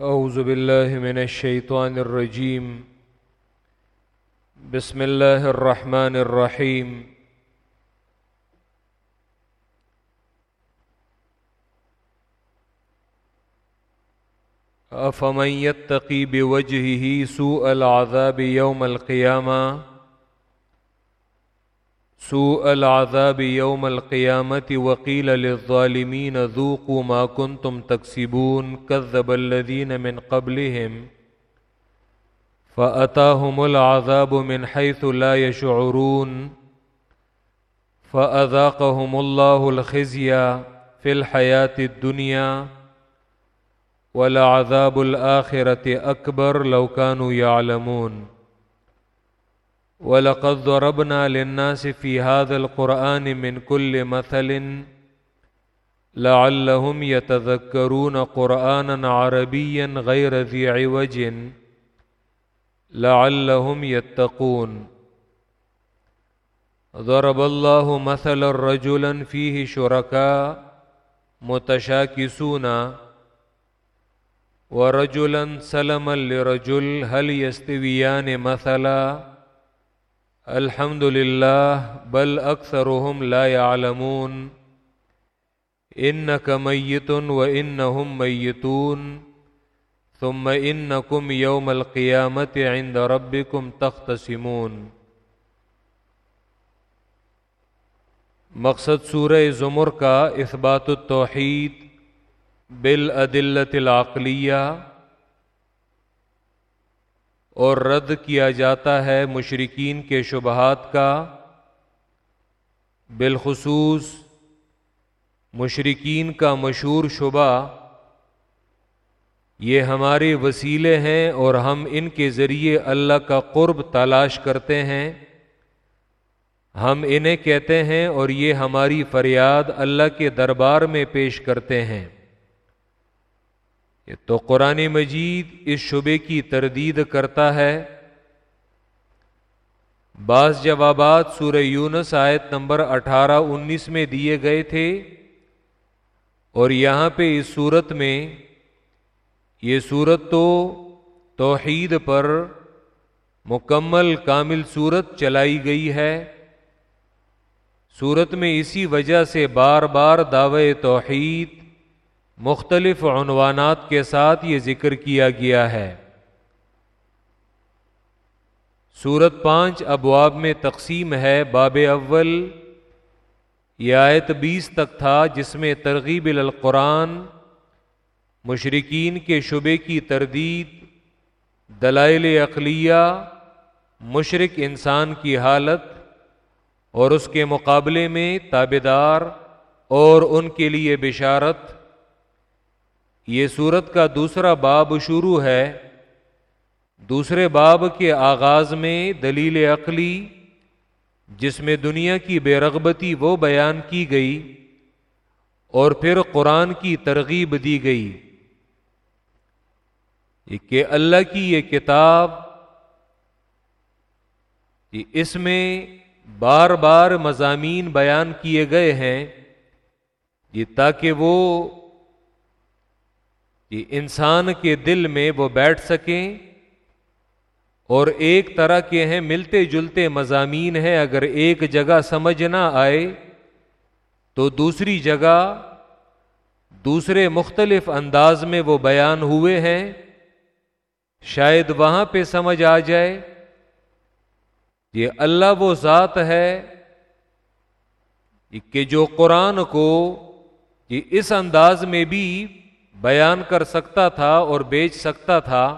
أعوذ بالله من الشيطان الرجيم. بسم الله الرحمن الرحيم. أفمن يتقي بوجهه سوء العذاب يوم القيامة؟ سوء العذاب يوم القيامة وقيل للظالمين ذوقوا ما كنتم تكسبون، كذب الذين من قبلهم. فأتاهم العذاب من حيث لا يشعرون. فأذاقهم الله الخزي في الحياة الدنيا. ولعذاب الآخرة أكبر لو كانوا يعلمون. ولقد ضربنا للناس في هذا القرآن من كل مثل لعلهم يتذكرون قرآنا عربيا غير ذي عوج لعلهم يتقون. ضرب الله مثلا رجلا فيه شركاء متشاكسون ورجلا سلما لرجل هل يستويان مثلا الحمد لله، بل أكثرهم لا يعلمون. إنك ميت وإنهم ميتون. ثم إنكم يوم القيامة عند ربكم تختصمون. مقصد سورہ زمر کا اثبات التوحید بالعدلت العقلیہ اور رد کیا جاتا ہے مشرقین کے شبہات کا بالخصوص مشرقین کا مشہور شبہ یہ ہمارے وسیلے ہیں اور ہم ان کے ذریعے اللہ کا قرب تلاش کرتے ہیں۔ ہم انہیں کہتے ہیں اور یہ ہماری فریاد اللہ کے دربار میں پیش کرتے ہیں۔ تو قرآن مجید اس شبے کی تردید کرتا ہے۔ بعض جوابات سورہ یونس آیت نمبر اٹھارہ انیس میں دیے گئے تھے اور یہاں پہ اس صورت میں یہ صورت تو توحید پر مکمل کامل صورت چلائی گئی ہے۔ صورت میں اسی وجہ سے بار بار دعوے توحید مختلف عنوانات کے ساتھ یہ ذکر کیا گیا ہے۔ سورت پانچ ابواب میں تقسیم ہے باب اول، یہ آیت بیس تک تھا جس میں ترغیب القرآن مشرقین کے شبے کی تردید، دلائل اقلیہ مشرق انسان کی حالت اور اس کے مقابلے میں تابدار اور ان کے لیے بشارت۔ یہ صورت کا دوسرا باب شروع ہے۔ دوسرے باب کے آغاز میں دلیل عقلی، جس میں دنیا کی بے رغبتی وہ بیان کی گئی اور پھر قرآن کی ترغیب دی گئی۔ کہ اللہ کی یہ کتاب اس میں بار بار مضامین بیان کیے گئے ہیں، یہ تاکہ وہ یہ انسان کے دل میں وہ بیٹھ سکیں اور ایک طرح کے ہیں ملتے جلتے مضامین ہیں، اگر ایک جگہ سمجھ نہ آئے تو دوسری جگہ دوسرے مختلف انداز میں وہ بیان ہوئے ہیں۔ شاید وہاں پہ سمجھ آ جائے یہ اللہ وہ ذات ہے کہ جو قرآن کو یہ اس انداز میں بھی بیان کر سکتا تھا اور بیچ سکتا تھا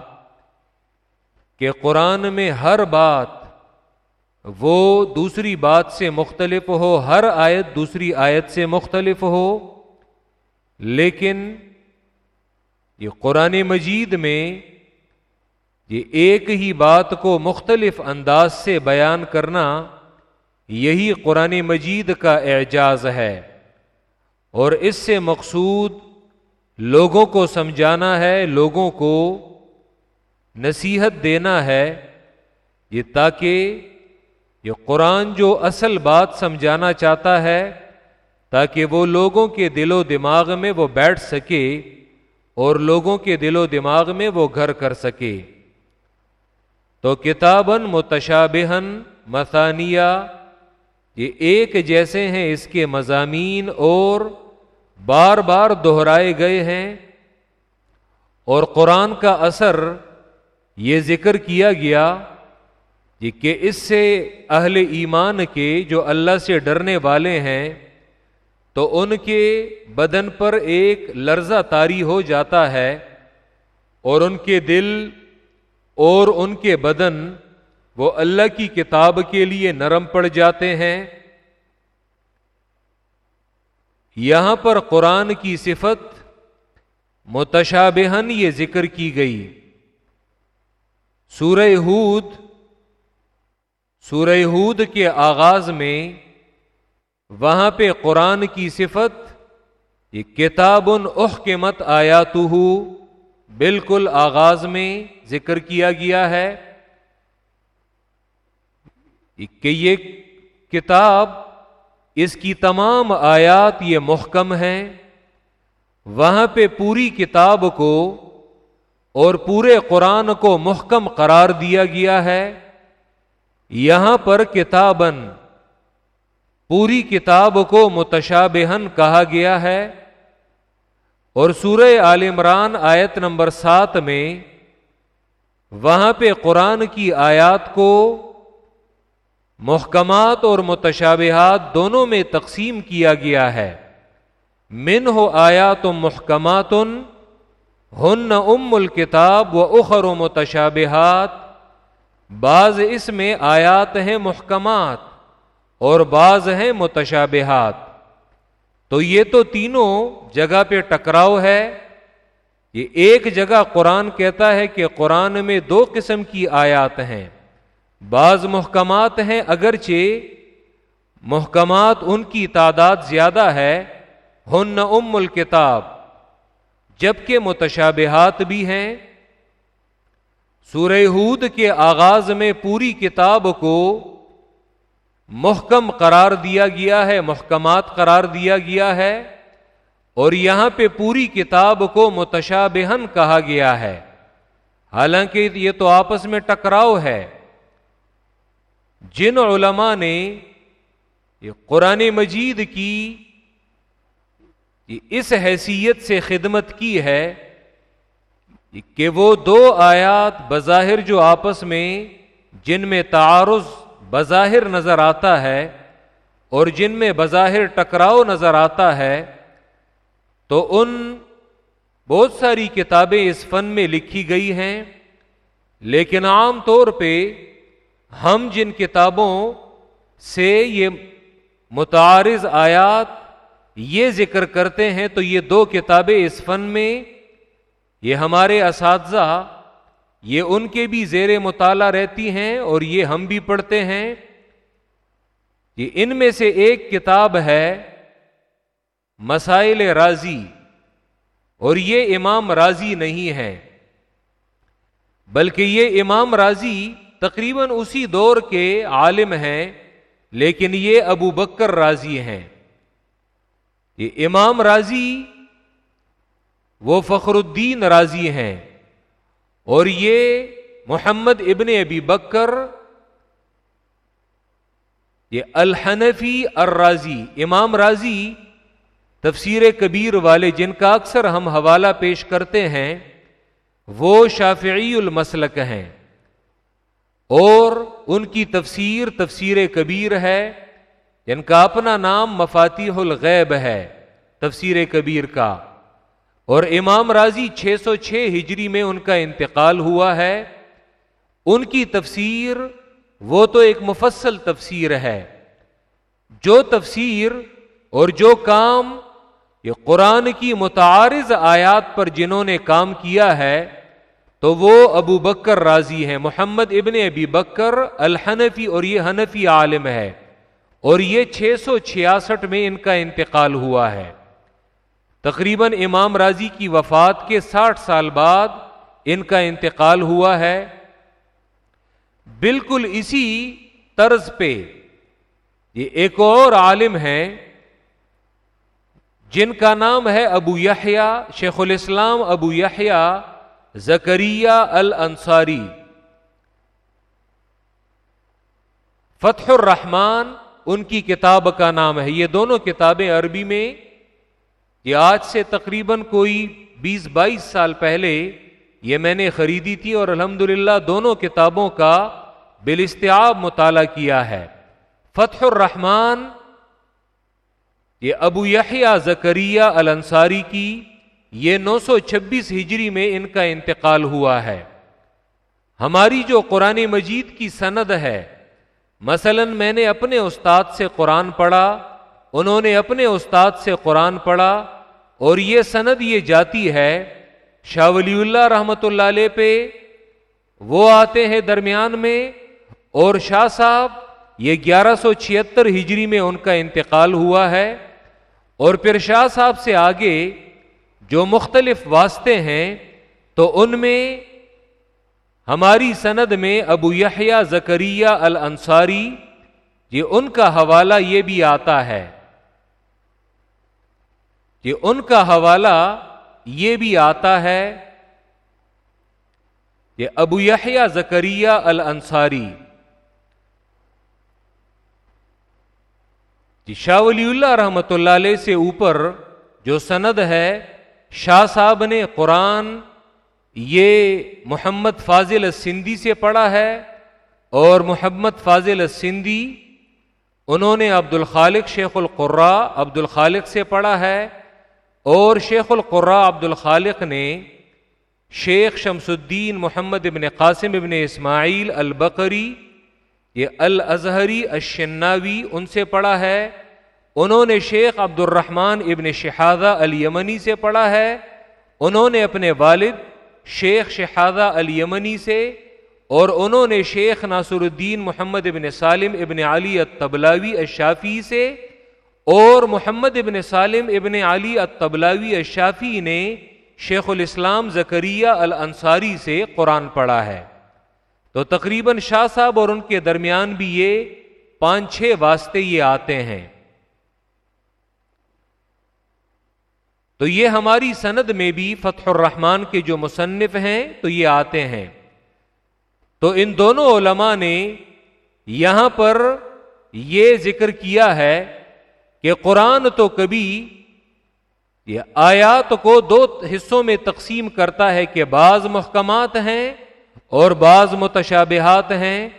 کہ قرآن میں ہر بات وہ دوسری بات سے مختلف ہو، ہر آیت دوسری آیت سے مختلف ہو، لیکن یہ قرآن مجید میں یہ ایک ہی بات کو مختلف انداز سے بیان کرنا یہی قرآن مجید کا اعجاز ہے اور اس سے مقصود لوگوں کو سمجھانا ہے، لوگوں کو نصیحت دینا ہے، یہ تاکہ یہ قرآن جو اصل بات سمجھانا چاہتا ہے، تاکہ وہ لوگوں کے دل و دماغ میں وہ بیٹھ سکے اور لوگوں کے دل و دماغ میں وہ گھر کر سکے۔ تو کتابن متشابہن مثانیہ، یہ ایک جیسے ہیں اس کے مضامین اور بار بار دہرائے گئے ہیں اور قرآن کا اثر یہ ذکر کیا گیا جی کہ اس سے اہل ایمان کے جو اللہ سے ڈرنے والے ہیں تو ان کے بدن پر ایک لرزہ تاری ہو جاتا ہے اور ان کے دل اور ان کے بدن وہ اللہ کی کتاب کے لیے نرم پڑ جاتے ہیں یہاں پر قرآن کی صفت متشابہن یہ ذکر کی گئی۔ سورہ ہود سورہ ہود کے آغاز میں وہاں پہ قرآن کی صفت یہ کتاب ان اح کے مت آیا تو بالکل آغاز میں ذکر کیا گیا ہے۔ کہ یہ کتاب اس کی تمام آیات یہ محکم ہیں۔ وہاں پہ پوری کتاب کو اور پورے قرآن کو محکم قرار دیا گیا ہے۔ یہاں پر کتابن پوری کتاب کو متشابہن کہا گیا ہے۔ اور سورہ عال عمران آیت نمبر سات میں وہاں پہ قرآن کی آیات کو محکمات اور متشابہات دونوں میں تقسیم کیا گیا ہے۔ من ہو آیا تو محکمات ہن ام الکتاب و اخر و متشابہات۔ بعض اس میں آیات ہیں محکمات اور بعض ہیں متشابہات۔ تو یہ تو تینوں جگہ پہ ٹکراؤ ہے۔ یہ ایک جگہ قرآن کہتا ہے کہ قرآن میں دو قسم کی آیات ہیں۔ بعض محکمات ہیں، اگرچہ محکمات ان کی تعداد زیادہ ہے، ہن ام الکتاب، جبکہ متشابہات بھی ہیں۔ سورہ ہود کے آغاز میں پوری کتاب کو محکم قرار دیا گیا ہے، محکمات قرار دیا گیا ہے، اور یہاں پہ پوری کتاب کو متشابہن کہا گیا ہے۔ حالانکہ یہ تو آپس میں ٹکراؤ ہے۔ جن علماء نے یہ قرآن مجید کی اس حیثیت سے خدمت کی ہے کہ وہ دو آیات بظاہر جو آپس میں، جن میں تعارض بظاہر نظر آتا ہے اور جن میں بظاہر ٹکراؤ نظر آتا ہے، تو ان بہت ساری کتابیں اس فن میں لکھی گئی ہیں، لیکن عام طور پہ ہم جن کتابوں سے یہ متعارض آیات یہ ذکر کرتے ہیں، تو یہ دو کتابیں اس فن میں، یہ ہمارے اساتذہ، یہ ان کے بھی زیر مطالعہ رہتی ہیں اور یہ ہم بھی پڑھتے ہیں۔ یہ ان میں سے ایک کتاب ہے مسائل راضی، اور یہ امام راضی نہیں ہے، بلکہ یہ امام راضی تقریباً اسی دور کے عالم ہیں، لیکن یہ ابو بکر راضی ہیں۔ یہ امام راضی، وہ فخر الدین راضی ہیں۔ اور یہ محمد ابن ابی بکر، یہ الحنفی الرازی امام راضی، تفسیر کبیر والے جن کا اکثر ہم حوالہ پیش کرتے ہیں، وہ شافعی المسلک ہیں۔ اور ان کی تفسیر تفسیر کبیر ہے یعنی جن کا اپنا نام مفاتیح الغیب ہے، تفسیر کبیر کا۔ اور امام راضی چھ سو چھ ہجری میں ان کا انتقال ہوا ہے۔ ان کی تفسیر، وہ تو ایک مفصل تفسیر ہے۔ جو تفسیر اور جو کام، یہ قرآن کی متعارض آیات پر جنہوں نے کام کیا ہے تو وہ ابو بکر راضی ہے محمد ابن ابی بکر الحنفی اور یہ حنفی عالم ہے۔ اور یہ چھ سو چھیاسٹھ میں ان کا انتقال ہوا ہے۔ تقریباً امام راضی کی وفات کے ساٹھ سال بعد ان کا انتقال ہوا ہے۔ بالکل اسی طرز پہ یہ ایک اور عالم ہے جن کا نام ہے ابو یحییٰ شیخ الاسلام ابو یحییٰ زکریہ الانصاری فتح الرحمان ان کی کتاب کا نام ہے۔ یہ دونوں کتابیں عربی میں یہ آج سے تقریباً کوئی بیس بائیس سال پہلے یہ میں نے خریدی تھی اور الحمد دونوں کتابوں کا بلستیاب مطالعہ کیا ہے۔ فتح الرحمان یہ ابو یحییٰ زکریہ الانصاری کی یہ نو سو چھبیس ہجری میں ان کا انتقال ہوا ہے۔ ہماری جو قرآن مجید کی سند ہے، مثلا میں نے اپنے استاد سے قرآن پڑھا، انہوں نے اپنے استاد سے قرآن پڑھا، اور یہ سند یہ جاتی ہے، شاہ ولی اللہ رحمت اللہ علیہ پہ۔ وہ آتے ہیں درمیان میں، اور شاہ صاحب، یہ گیارہ سو چھتر ہجری میں ان کا انتقال ہوا ہے۔ اور پھر شاہ صاحب سے آگے جو مختلف واسطے ہیں، تو ان میں ہماری سند میں ابو یحییٰ زکریہ الانصاری، یہ ان کا حوالہ یہ بھی آتا ہے۔ یہ ان کا حوالہ یہ بھی آتا ہے یہ ابو یحییٰ زکریہ الانصاری جی شاہ ولی اللہ رحمت اللہ علیہ سے اوپر جو سند ہے شاہ صاحب نے قرآن یہ محمد فاضل سندھی سے پڑھا ہے اور محمد فاضل سندھی انہوں نے عبد الخالق شیخ القرا عبد الخالق سے پڑھا ہے اور شیخ القرا عبد الخالق نے شیخ شمس الدین محمد ابن قاسم ابن اسماعیل البقری، یہ الازہری الشناوی ان سے پڑھا ہے۔ انہوں نے شیخ عبد الرحمن ابن شہادہ الیمنی سے پڑھا ہے۔ انہوں نے اپنے والد شیخ شہادہ الیمنی سے اور انہوں نے شیخ ناصر الدین محمد ابن سالم ابن علی الطبلاوی الشافی سے اور محمد ابن سالم ابن علی الطبلاوی الشافی نے شیخ الاسلام زکریہ الانصاری سے قرآن پڑھا ہے۔ تو تقریباً شاہ صاحب اور ان کے درمیان بھی یہ پانچ چھ واسطے یہ آتے ہیں۔ تو یہ ہماری سند میں بھی فتح الرحمان کے جو مصنف ہیں، تو یہ آتے ہیں۔ تو ان دونوں علماء نے یہاں پر یہ ذکر کیا ہے کہ قرآن تو کبھی یہ آیات کو دو حصوں میں تقسیم کرتا ہے کہ بعض محکمات ہیں اور بعض متشابہات ہیں۔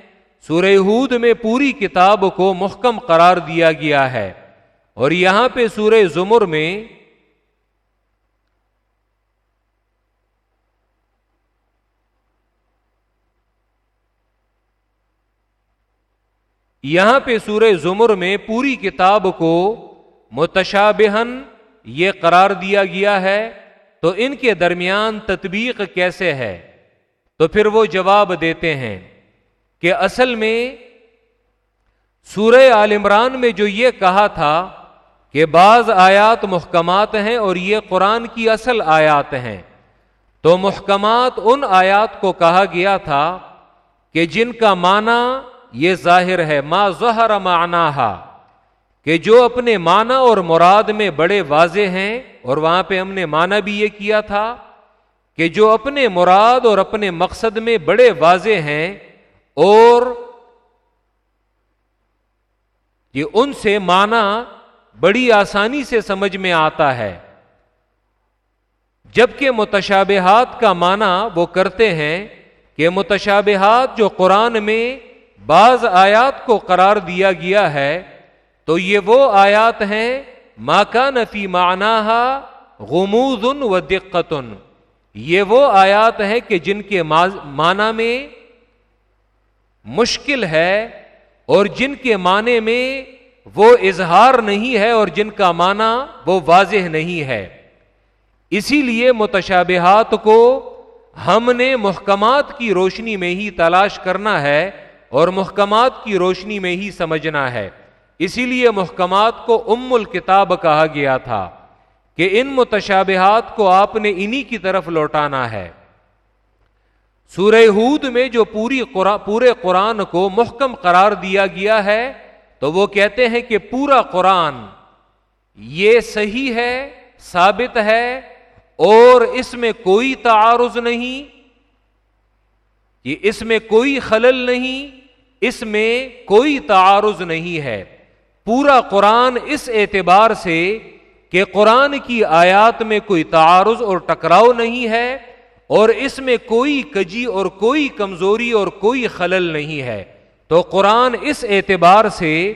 سورہ ہود میں پوری کتاب کو محکم قرار دیا گیا ہے۔ اور یہاں پہ سورہ زمر میں یہاں پہ سورہ زمر میں پوری کتاب کو متشابہن یہ قرار دیا گیا ہے، تو ان کے درمیان تطبیق کیسے ہے؟ تو پھر وہ جواب دیتے ہیں کہ اصل میں سورہ عال عمران میں جو یہ کہا تھا کہ بعض آیات محکمات ہیں اور یہ قرآن کی اصل آیات ہیں، تو محکمات ان آیات کو کہا گیا تھا کہ جن کا معنی یہ ظاہر ہے، ما ظہر معناہا کہ جو اپنے معنی اور مراد میں بڑے واضح ہیں، اور وہاں پہ ہم نے معنی بھی یہ کیا تھا، کہ جو اپنے مراد اور اپنے مقصد میں بڑے واضح ہیں، اور یہ ان سے معنی بڑی آسانی سے سمجھ میں آتا ہے۔ جبکہ متشابہات کا معنی وہ کرتے ہیں، کہ متشابہات جو قرآن میں بعض آیات کو قرار دیا گیا ہے، تو یہ وہ آیات ہیں ماکا نفی معنی غموز و دقتن یہ وہ آیات ہیں کہ جن کے معنی میں مشکل ہے اور جن کے معنی میں وہ اظہار نہیں ہے اور جن کا معنی وہ واضح نہیں ہے۔ اسی لیے متشابہات کو ہم نے محکمات کی روشنی میں ہی تلاش کرنا ہے۔ اور محکمات کی روشنی میں ہی سمجھنا ہے۔ اسی لیے محکمات کو ام الکتاب کہا گیا تھا کہ ان متشابہات کو آپ نے انہی کی طرف لوٹانا ہے۔ سورہ ہود میں جو پوری پورے قرآن کو محکم قرار دیا گیا ہے، تو وہ کہتے ہیں کہ پورا قرآن یہ صحیح ہے، ثابت ہے اور اس میں کوئی تعارض نہیں، یہ اس میں کوئی خلل نہیں اس میں کوئی تعارض نہیں ہے۔ پورا قرآن اس اعتبار سے کہ قرآن کی آیات میں کوئی تعارض اور ٹکراؤ نہیں ہے اور اس میں کوئی کجی اور کوئی کمزوری اور کوئی خلل نہیں ہے۔ تو قرآن اس اعتبار سے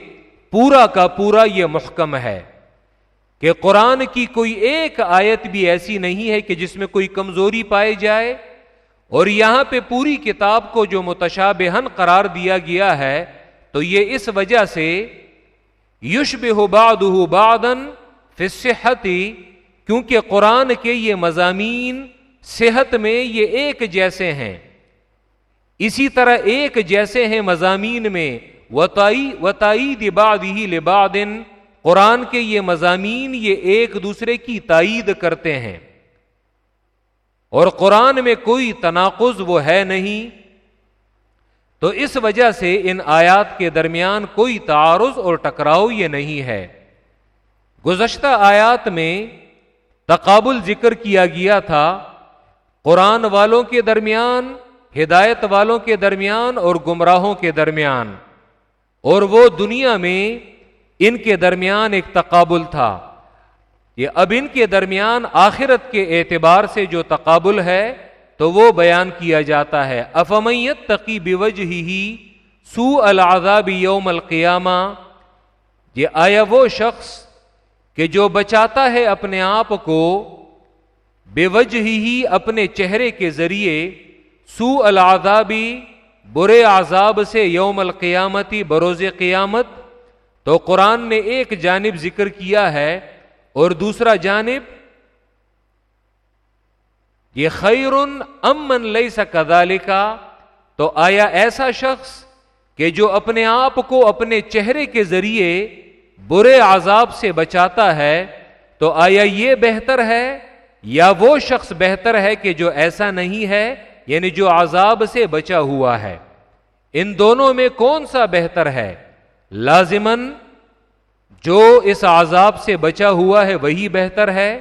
پورا کا پورا یہ محکم ہے کہ قرآن کی کوئی ایک آیت بھی ایسی نہیں ہے کہ جس میں کوئی کمزوری پائی جائے۔ اور یہاں پہ پوری کتاب کو جو متشابہن قرار دیا گیا ہے، تو یہ اس وجہ سے یشب ہو باد بادن فصحتی کیونکہ قرآن کے یہ مضامین صحت میں یہ ایک جیسے ہیں۔ اسی طرح ایک جیسے ہیں مضامین میں، وطائی وطائی دباد ہی لبادن قرآن کے یہ مضامین یہ ایک دوسرے کی تائید کرتے ہیں۔ اور قرآن میں کوئی تناقض وہ ہے نہیں، تو اس وجہ سے ان آیات کے درمیان کوئی تعارض اور ٹکراؤ یہ نہیں ہے۔ گزشتہ آیات میں تقابل ذکر کیا گیا تھا، قرآن والوں کے درمیان، ہدایت والوں کے درمیان اور گمراہوں کے درمیان۔ اور وہ دنیا میں ان کے درمیان ایک تقابل تھا۔ یہ اب ان کے درمیان آخرت کے اعتبار سے جو تقابل ہے، تو وہ بیان کیا جاتا ہے۔ افمیت تقی بوج ہی سو العذاب یوم القیامہ؟ یہ آیا وہ شخص کہ جو بچاتا ہے اپنے آپ کو بے وجہ ہی اپنے چہرے کے ذریعے سو العذابی برے عذاب سے یوم القیامتی بروز قیامت، تو قرآن نے ایک جانب ذکر کیا ہے۔ اور دوسرا جانب، یہ خیر امن لئی سا کا تو آیا ایسا شخص کہ جو اپنے آپ کو اپنے چہرے کے ذریعے برے عذاب سے بچاتا ہے، تو آیا یہ بہتر ہے؟ یا وہ شخص بہتر ہے کہ جو ایسا نہیں ہے یعنی جو عذاب سے بچا ہوا ہے؟ ان دونوں میں کون سا بہتر ہے؟ لازمن جو اس عذاب سے بچا ہوا ہے وہی بہتر ہے؟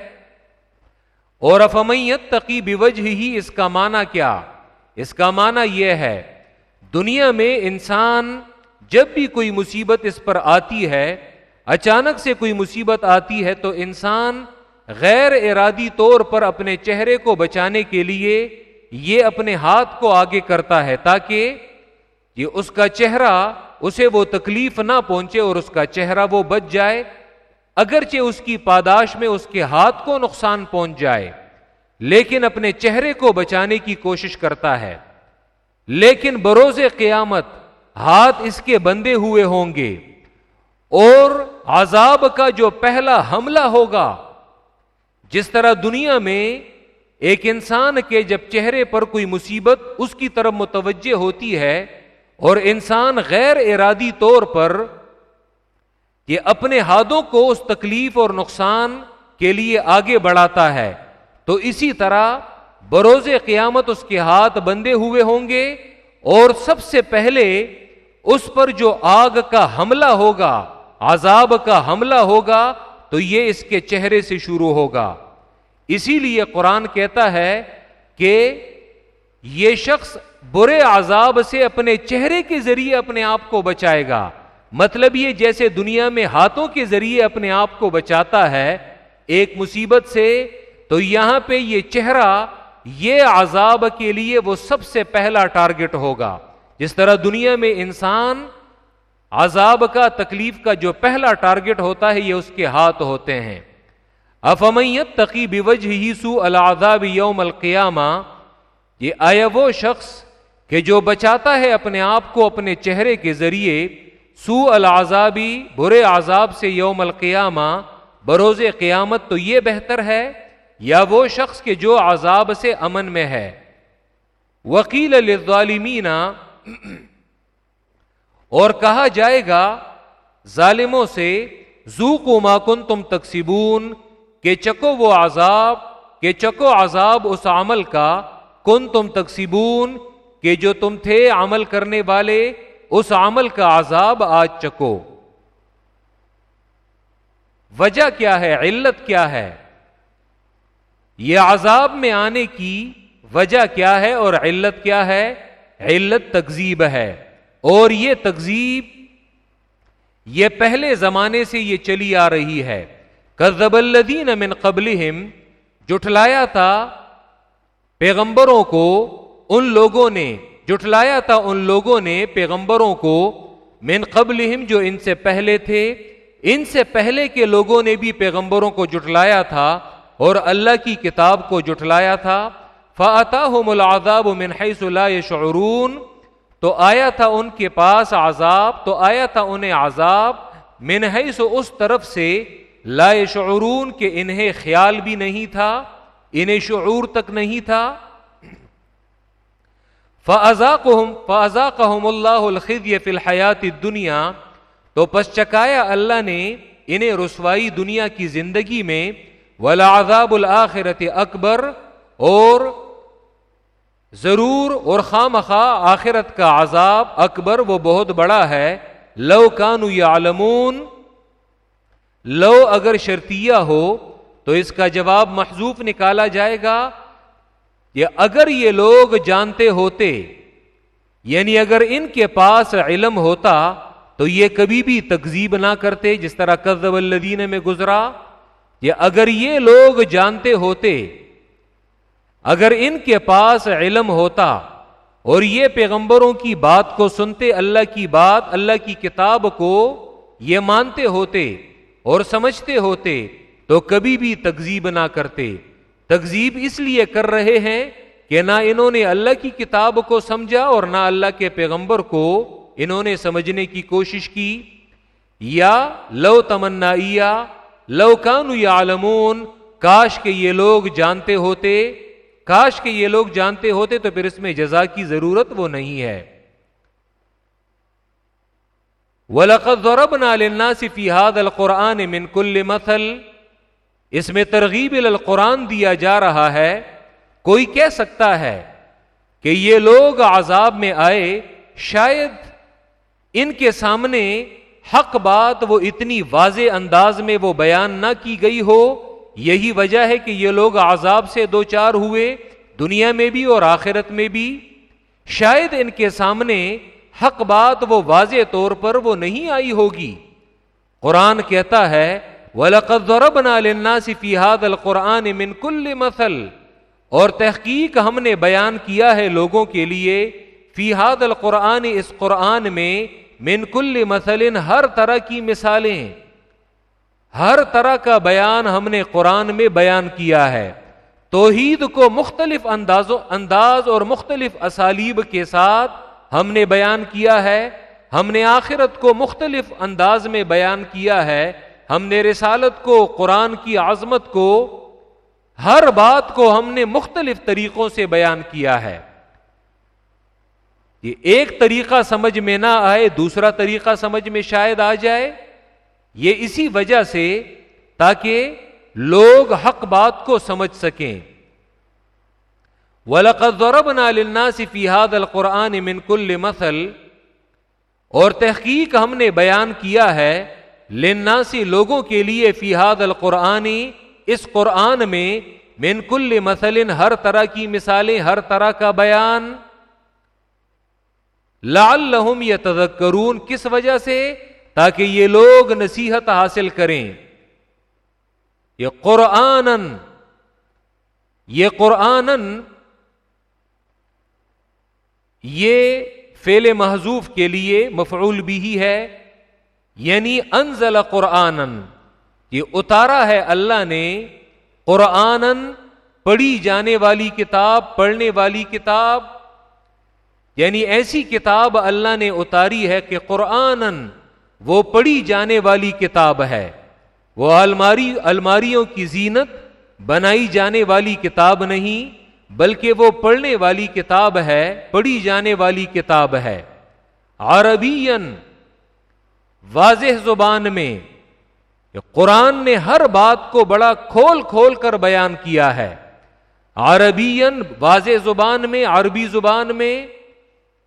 اور افمیت تقی بوجھ ہی، اس کا معنی کیا؟ اس کا معنی یہ ہے، دنیا میں انسان جب بھی کوئی مصیبت اس پر آتی ہے، اچانک سے کوئی مصیبت آتی ہے تو انسان غیر ارادی طور پر اپنے چہرے کو بچانے کے لیے یہ اپنے ہاتھ کو آگے کرتا ہے تاکہ یہ اس کا چہرہ اسے وہ تکلیف نہ پہنچے اور اس کا چہرہ وہ بچ جائے، اگرچہ اس کی پاداش میں اس کے ہاتھ کو نقصان پہنچ جائے، لیکن اپنے چہرے کو بچانے کی کوشش کرتا ہے۔ لیکن بروز قیامت ہاتھ اس کے بندے ہوئے ہوں گے، اور عذاب کا جو پہلا حملہ ہوگا، جس طرح دنیا میں ایک انسان کے جب چہرے پر کوئی مصیبت اس کی طرف متوجہ ہوتی ہے اور انسان غیر ارادی طور پر یہ اپنے ہاتھوں کو اس تکلیف اور نقصان کے لیے آگے بڑھاتا ہے۔ تو اسی طرح بروز قیامت اس کے ہاتھ بندے ہوئے ہوں گے اور سب سے پہلے اس پر جو آگ کا حملہ ہوگا، عذاب کا حملہ ہوگا، تو یہ اس کے چہرے سے شروع ہوگا۔ اسی لیے قرآن کہتا ہے کہ یہ شخص برے عذاب سے اپنے چہرے کے ذریعے اپنے آپ کو بچائے گا۔ مطلب یہ جیسے دنیا میں ہاتھوں کے ذریعے اپنے آپ کو بچاتا ہے، ایک مصیبت سے، تو یہاں پہ یہ چہرہ، یہ عذاب کے لیے وہ سب سے پہلا ٹارگٹ ہوگا۔ جس طرح دنیا میں انسان عذاب کا، تکلیف کا جو پہلا ٹارگٹ ہوتا ہے، یہ اس کے ہاتھ ہوتے ہیں۔ افمیت تقی بوجھ ہی سو العذاب یوم القیامہ، یہ آیا وہ شخص کہ جو بچاتا ہے اپنے آپ کو اپنے چہرے کے ذریعے سو العذابی، برے عذاب سے یوم القیامہ، بروز قیامت تو یہ بہتر ہے، یا وہ شخص کے جو عذاب سے امن میں ہے۔ وکیل للظالمین، اور کہا جائے گا، ظالموں سے زو کو ماکن تم تقسیبون کہ چکو وہ عذاب، کہ چکو عذاب اس عمل کا کن تم تقسیبون کہ جو تم تھے عمل کرنے والے، اس عمل کا عذاب آج چکو۔ وجہ کیا ہے؟ علت کیا ہے؟ یہ عذاب میں آنے کی وجہ کیا ہے اور علت کیا ہے؟ علت تکزیب ہے۔ اور یہ تکزیب یہ پہلے زمانے سے یہ چلی آ رہی ہے۔ کزب الدین من قبل جٹلایا تھا پیغمبروں کو۔ ان لوگوں نے، جٹلایا تھا ان لوگوں نے پیغمبروں کو، من قبل جو ان سے پہلے تھے، ان سے پہلے کے لوگوں نے بھی پیغمبروں کو جٹلایا تھا اور اللہ کی کتاب کو جٹلایا تھا۔ فعطا العذاب من حیث لا شعرون تو آیا تھا ان کے پاس عذاب، تو آیا تھا انہیں عذاب، من حیث اس طرف سے لا شعرون کہ انہیں خیال بھی نہیں تھا، انہیں شعور تک نہیں تھا۔ فَأَذَاقَهُمُ اللَّهُ الْخِذْيَ فِي الْحَيَاةِ الدُّنْيَا۔ تو پس چکایا اللہ نے انہیں رسوائی دنیا کی زندگی میں۔ وَلَعَذَابُ الْآخِرَةِ اکبر۔ اور ضرور اور خام خواہ آخرت کا عذاب اکبر وہ بہت بڑا ہے۔ لو کانو یعلمون لو اگر شرطیہ ہو تو اس کا جواب محضوف نکالا جائے گا۔ یا اگر یہ لوگ جانتے ہوتے یعنی اگر ان کے پاس علم ہوتا تو یہ کبھی بھی تکزیب نہ کرتے جس طرح قزب الدین میں گزرا یا اگر یہ لوگ جانتے ہوتے، اگر ان کے پاس علم ہوتا اور یہ پیغمبروں کی بات کو سنتے، اللہ کی بات، اللہ کی کتاب کو یہ مانتے ہوتے اور سمجھتے ہوتے تو کبھی بھی تکزیب نہ کرتے۔ تکزیب اس لیے کر رہے ہیں کہ نہ انہوں نے اللہ کی کتاب کو سمجھا اور نہ اللہ کے پیغمبر کو انہوں نے سمجھنے کی کوشش کی۔ یا لو تمنا لو کانو یا کاش کے یہ لوگ جانتے ہوتے، کاش کے یہ لوگ جانتے ہوتے تو پھر اس میں جزا کی ضرورت وہ نہیں ہے۔ وَلَقَدْ ضَرَبْنَا لِلنَّاسِ فِي هَذَا الْقُرْآنِ مِنْ كُلِّ مَثَلٍ اس میں ترغیب القرآن دیا جا رہا ہے، کوئی کہہ سکتا ہے کہ یہ لوگ عذاب میں آئے، شاید ان کے سامنے حق بات وہ اتنی واضح انداز میں وہ بیان نہ کی گئی ہو، یہی وجہ ہے کہ یہ لوگ عذاب سے دو چار ہوئے، دنیا میں بھی اور آخرت میں بھی۔ شاید ان کے سامنے حق بات وہ واضح طور پر وہ نہیں آئی ہوگی۔ قرآن کہتا ہے وَلَقَدْ ضَرَبْنَا لِلنَّاسِ فِي هَذَا الْقُرْآنِ مِنْ كُلِّ مَثَلٍ۔ اور تحقیق ہم نے بیان کیا ہے لوگوں کے لیے۔ فی حاد القرآن، اس قرآن میں من کل مثل ہر طرح کی مثالیں۔ ہر طرح کا بیان ہم نے قرآن میں بیان کیا ہے۔ توحید کو مختلف اندازوں، انداز اور مختلف اسالیب کے ساتھ ہم نے بیان کیا ہے۔ ہم نے آخرت کو مختلف انداز میں بیان کیا ہے۔ ہم نے رسالت کو، قرآن کی عظمت کو، ہر بات کو ہم نے مختلف طریقوں سے بیان کیا ہے۔ یہ ایک طریقہ سمجھ میں نہ آئے، دوسرا طریقہ سمجھ میں شاید آ جائے۔ یہ اسی وجہ سے تاکہ لوگ حق بات کو سمجھ سکیں۔ وَلَقَدْ ضَرَبْنَا لِلنَّاسِ فِي هَذَا الْقُرْآنِ مِنْ كُلِّ مَثَلٍ۔ اور تحقیق ہم نے بیان کیا ہے لناسی لوگوں کے لیے فیحاد القرآنی اس قرآن میں من کل مثل، ہر طرح کی مثالیں، ہر طرح کا بیان۔ لعلہم یتذکرون، کس وجہ سے؟ تاکہ یہ لوگ نصیحت حاصل کریں۔ یہ قرآن یہ قرآن یہ فیل محضوف کے لیے مفعول بھی ہی ہے۔ یعنی انزل قرآن یہ اتارا ہے اللہ نے قرآن پڑھی جانے والی کتاب، پڑھنے والی کتاب۔ یعنی ایسی کتاب اللہ نے اتاری ہے کہ قرآن وہ پڑھی جانے والی کتاب ہے۔ وہ الماری، الماریوں کی زینت، بنائی جانے والی کتاب نہیں، بلکہ وہ پڑھنے والی کتاب ہے، پڑھی جانے والی کتاب ہے۔ عربی واضح زبان میں قرآن نے ہر بات کو بڑا کھول کھول کر بیان کیا ہے۔ عربی واضح زبان میں، عربی زبان میں،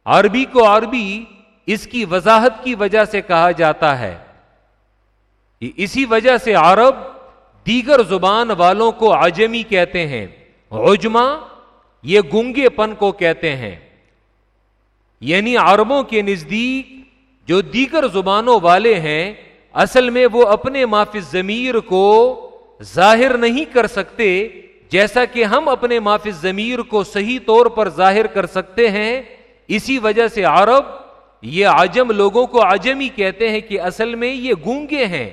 عربی کو عربی اس کی وضاحت کی وجہ سے کہا جاتا ہے۔ اسی وجہ سے عرب دیگر زبان والوں کو عجمی کہتے ہیں۔ عجما یہ گنگے پن کو کہتے ہیں۔ یعنی عربوں کے نزدیک جو دیگر زبانوں والے ہیں، اصل میں وہ اپنے معاف ضمیر کو ظاہر نہیں کر سکتے، جیسا کہ ہم اپنے معاف ضمیر کو صحیح طور پر ظاہر کر سکتے ہیں۔ اسی وجہ سے عرب یہ عجم لوگوں کو عجمی کہتے ہیں کہ اصل میں یہ گونگے ہیں،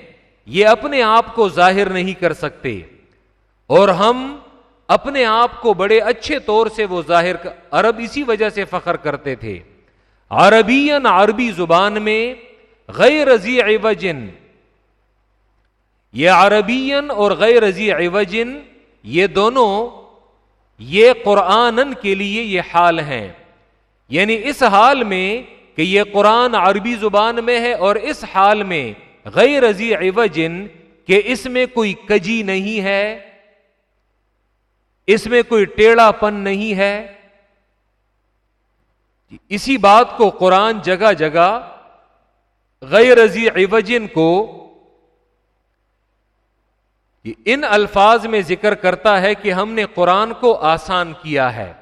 یہ اپنے آپ کو ظاہر نہیں کر سکتے۔ اور ہم اپنے آپ کو بڑے اچھے طور سے وہ ظاہر عرب اسی وجہ سے فخر کرتے تھے۔ عربین عربی زبان میں غیر رضی عوجن یہ عربین اور غیر رضی عوجن یہ دونوں، یہ قرآن کے لیے یہ حال ہیں۔ یعنی اس حال میں کہ یہ قرآن عربی زبان میں ہے اور اس حال میں غیر رضی عوجن کہ اس میں کوئی کجی نہیں ہے، اس میں کوئی ٹیڑھا پن نہیں ہے اسی بات کو قرآن جگہ جگہ غیر رضی عوجن کو ان الفاظ میں ذکر کرتا ہے کہ ہم نے قرآن کو آسان کیا ہے۔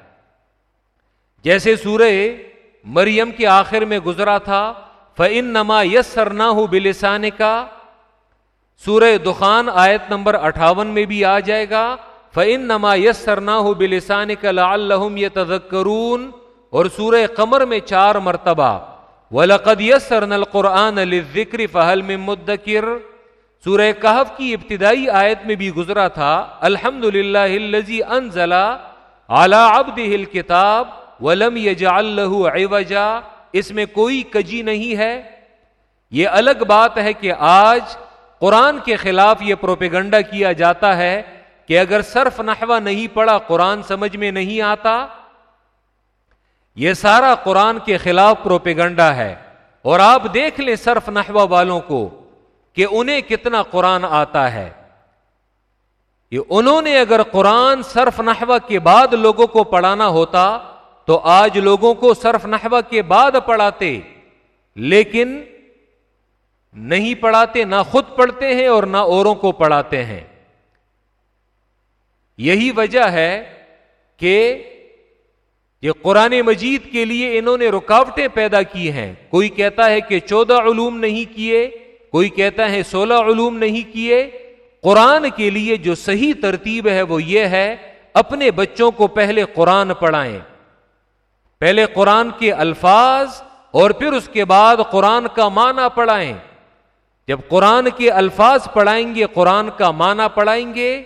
جیسے سورہ مریم کے آخر میں گزرا تھا فن نما یس سرنا ہو بلسان کا سورہ دخان آیت نمبر اٹھاون میں بھی آ جائے گا فن نما یس سرنا ہو بلسان کا لم یہ اور سورہ قمر میں چار مرتبہ، ولقد یس سرن ذکر فہل میں مدکر سورہ کہف کی ابتدائی آیت میں بھی گزرا تھا الحمد للہ انزلہ اعلی ابد ہل کتاب ولم عوجا۔ اس میں کوئی کجی نہیں ہے۔ یہ الگ بات ہے کہ آج قرآن کے خلاف یہ پروپیگنڈا کیا جاتا ہے کہ اگر صرف نحوہ نہیں پڑا قرآن سمجھ میں نہیں آتا یہ سارا قرآن کے خلاف پروپیگنڈا ہے اور آپ دیکھ لیں صرف نحوہ والوں کو کہ انہیں کتنا قرآن آتا ہے۔ یہ انہوں نے اگر قرآن صرف نحوہ کے بعد لوگوں کو پڑھانا ہوتا تو آج لوگوں کو صرف نحوہ کے بعد پڑھاتے، لیکن نہیں پڑھاتے، نہ خود پڑھتے ہیں اور نہ اوروں کو پڑھاتے ہیں۔ یہی وجہ ہے کہ یہ قرآن مجید کے لیے انہوں نے رکاوٹیں پیدا کی ہیں۔ کوئی کہتا ہے کہ چودہ علوم نہیں کیے، کوئی کہتا ہے سولہ علوم نہیں کیے۔ قرآن کے لیے جو صحیح ترتیب ہے وہ یہ ہے، اپنے بچوں کو پہلے قرآن پڑھائیں۔ پہلے قرآن کے الفاظ اور پھر اس کے بعد قرآن کا معنی پڑھائیں۔ جب قرآن کے الفاظ پڑھائیں گے، قرآن کا معنی پڑھائیں گے۔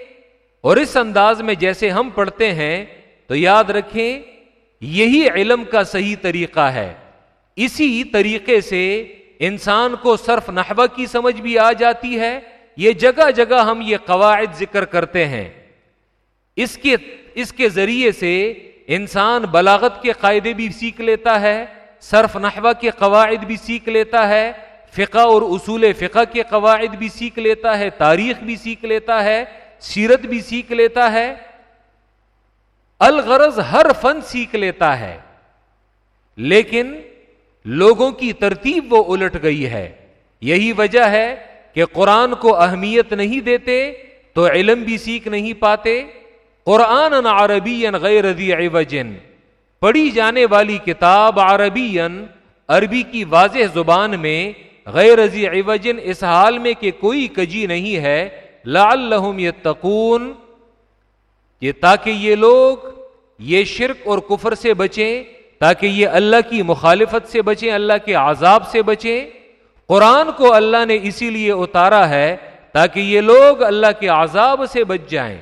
اور اس انداز میں جیسے ہم پڑھتے ہیں، تو یاد رکھیں یہی علم کا صحیح طریقہ ہے۔ اسی طریقے سے انسان کو صرف نحوہ کی سمجھ بھی آ جاتی ہے۔ یہ جگہ جگہ ہم یہ قواعد ذکر کرتے ہیں۔ اس کے اس کے ذریعے سے انسان بلاغت کے قاعدے بھی سیکھ لیتا ہے، صرف نحوہ کے قواعد بھی سیکھ لیتا ہے، فقہ اور اصول فقہ کے قواعد بھی سیکھ لیتا ہے، تاریخ بھی سیکھ لیتا ہے، سیرت بھی سیکھ لیتا ہے۔ الغرض ہر فن سیکھ لیتا ہے، لیکن لوگوں کی ترتیب وہ الٹ گئی ہے۔ یہی وجہ ہے کہ قرآن کو اہمیت نہیں دیتے، تو علم بھی سیکھ نہیں پاتے۔ قرآن عربی غیر عوجن۔ پڑھی جانے والی کتاب عربی عربی کی واضح زبان میں غیر عوجن اس حال میں کہ کوئی کجی نہیں ہے۔ لعلہم یتقون۔ یہ تاکہ یہ لوگ یہ شرک اور کفر سے بچیں، تاکہ یہ اللہ کی مخالفت سے بچیں، اللہ کے عذاب سے بچیں۔ قرآن کو اللہ نے اسی لیے اتارا ہے تاکہ یہ لوگ اللہ کے عذاب سے بچ جائیں۔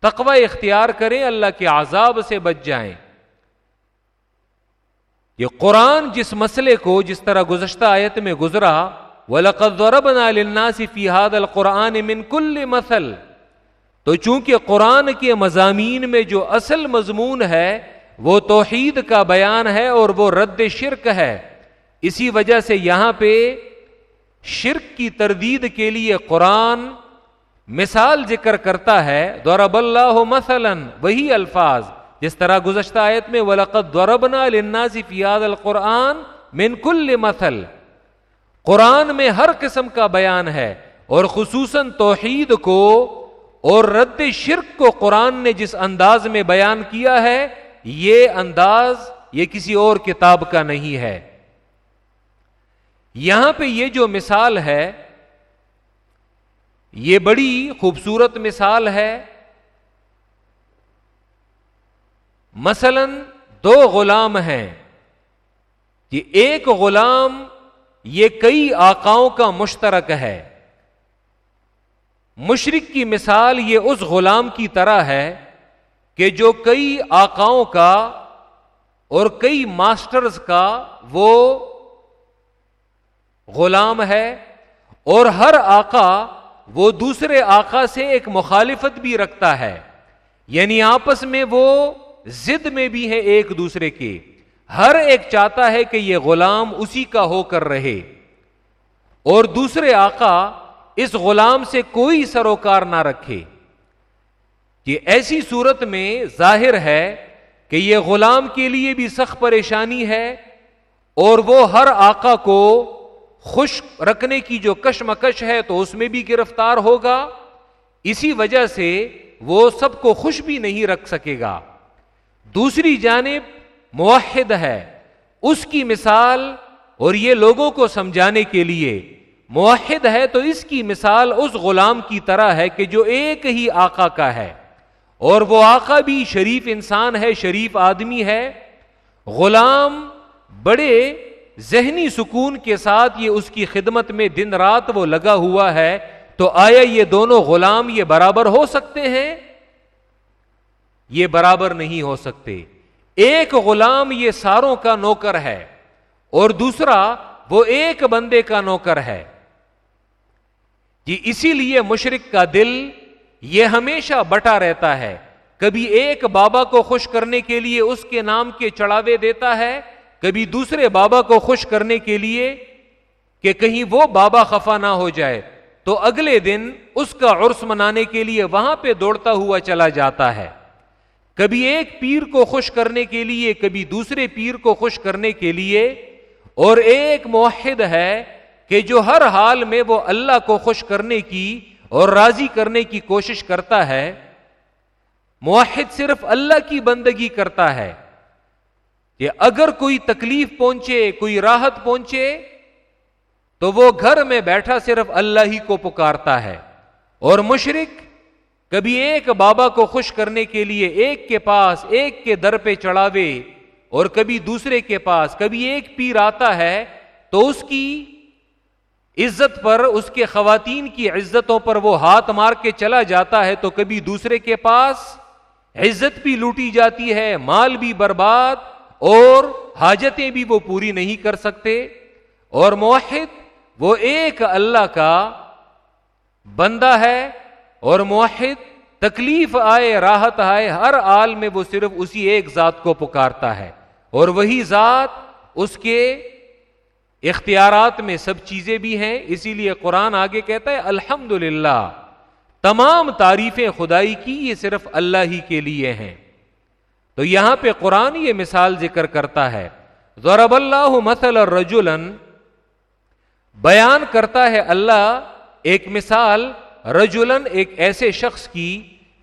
تقوی اختیار کریں، اللہ کے عذاب سے بچ جائیں۔ یہ قرآن جس مسئلے کو جس طرح گزشتہ آیت میں گزرا، وَلَقَدْ ضَرَبْنَا لِلنَّاسِ فِي هَذَا الْقُرْآنِ مِن كُلِّ مَثَلٍ۔ تو چونکہ قرآن کے مضامین میں جو اصل مضمون ہے، وہ توحید کا بیان ہے اور وہ رد شرک ہے، اسی وجہ سے یہاں پہ شرک کی تردید کے لیے قرآن مثال ذکر کرتا ہے دورب اللہ مثلا، وہی الفاظ، جس طرح گزشتہ آیت میں ولقت دوربنا فیاد القرآن من کل مثل۔ قرآن میں ہر قسم کا بیان ہے اور خصوصاً توحید کو اور رد شرک کو قرآن نے جس انداز میں بیان کیا ہے، یہ انداز یہ کسی اور کتاب کا نہیں ہے۔ یہاں پہ یہ جو مثال ہے، یہ بڑی خوبصورت مثال ہے۔ مثلا دو غلام ہیں۔ کہ ایک غلام، یہ کئی آقاؤں کا مشترک ہے۔ مشرق کی مثال یہ اس غلام کی طرح ہے کہ جو کئی آقاؤں کا اور کئی ماسٹرز کا وہ غلام ہے اور ہر آقا وہ دوسرے آقا سے ایک مخالفت بھی رکھتا ہے۔ یعنی آپس میں وہ زد میں بھی ہے ایک دوسرے کے۔ ہر ایک چاہتا ہے کہ یہ غلام اسی کا ہو کر رہے۔ اور دوسرے آقا اس غلام سے کوئی سروکار نہ رکھے۔ کہ ایسی صورت میں ظاہر ہے کہ یہ غلام کے لیے بھی سخت پریشانی ہے اور وہ ہر آقا کو خوش رکھنے کی جو کشمکش ہے تو اس میں بھی گرفتار ہوگا۔ اسی وجہ سے وہ سب کو خوش بھی نہیں رکھ سکے گا۔ دوسری جانب موحد ہے۔ اس کی مثال اور یہ لوگوں کو سمجھانے کے لیے موحد ہے تو اس کی مثال اس غلام کی طرح ہے کہ جو ایک ہی آقا کا ہے۔ اور وہ آقا بھی شریف انسان ہے، شریف آدمی ہے۔ غلام بڑے ذہنی سکون کے ساتھ یہ اس کی خدمت میں دن رات وہ لگا ہوا ہے۔ تو آیا یہ دونوں غلام یہ برابر ہو سکتے ہیں؟ یہ برابر نہیں ہو سکتے۔ ایک غلام یہ ساروں کا نوکر ہے اور دوسرا وہ ایک بندے کا نوکر ہے۔ جی اسی لیے مشرق کا دل یہ ہمیشہ بٹا رہتا ہے۔ کبھی ایک بابا کو خوش کرنے کے لیے اس کے نام کے چڑھاوے دیتا ہے، کبھی دوسرے بابا کو خوش کرنے کے لیے کہ کہیں وہ بابا خفا نہ ہو جائے۔ تو اگلے دن اس کا عرس منانے کے لیے وہاں پہ دوڑتا ہوا چلا جاتا ہے۔ کبھی ایک پیر کو خوش کرنے کے لیے، کبھی دوسرے پیر کو خوش کرنے کے لیے۔ اور ایک موحد ہے کہ جو ہر حال میں وہ اللہ کو خوش کرنے کی اور راضی کرنے کی کوشش کرتا ہے، موحد صرف اللہ کی بندگی کرتا ہے کہ اگر کوئی تکلیف پہنچے، کوئی راحت پہنچے، تو وہ گھر میں بیٹھا صرف اللہ ہی کو پکارتا ہے۔ اور مشرق کبھی ایک بابا کو خوش کرنے کے لیے ایک کے پاس ایک کے در پہ چڑھاوے اور کبھی دوسرے کے پاس کبھی ایک پیر آتا ہے تو اس کی عزت پر، اس کے خواتین کی عزتوں پر وہ ہاتھ مار کے چلا جاتا ہے تو کبھی دوسرے کے پاس عزت بھی لوٹی جاتی ہے، مال بھی برباد اور حاجتیں بھی وہ پوری نہیں کر سکتے۔ اور موحد، وہ ایک اللہ کا بندہ ہے اور موحد، تکلیف آئے، راحت آئے، ہر آل میں وہ صرف اسی ایک ذات کو پکارتا ہے۔ اور وہی ذات اس کے اختیارات میں سب چیزیں بھی ہیں، اسی لیے قرآن آگے کہتا ہے الحمد تمام تعریفیں خدائی کی، یہ صرف اللہ ہی کے لیے ہیں۔ تو یہاں پہ قرآن یہ مثال ذکر کرتا ہے ضرب اللہ مثل رجولن بیان کرتا ہے اللہ ایک مثال رجولن ایک ایسے شخص کی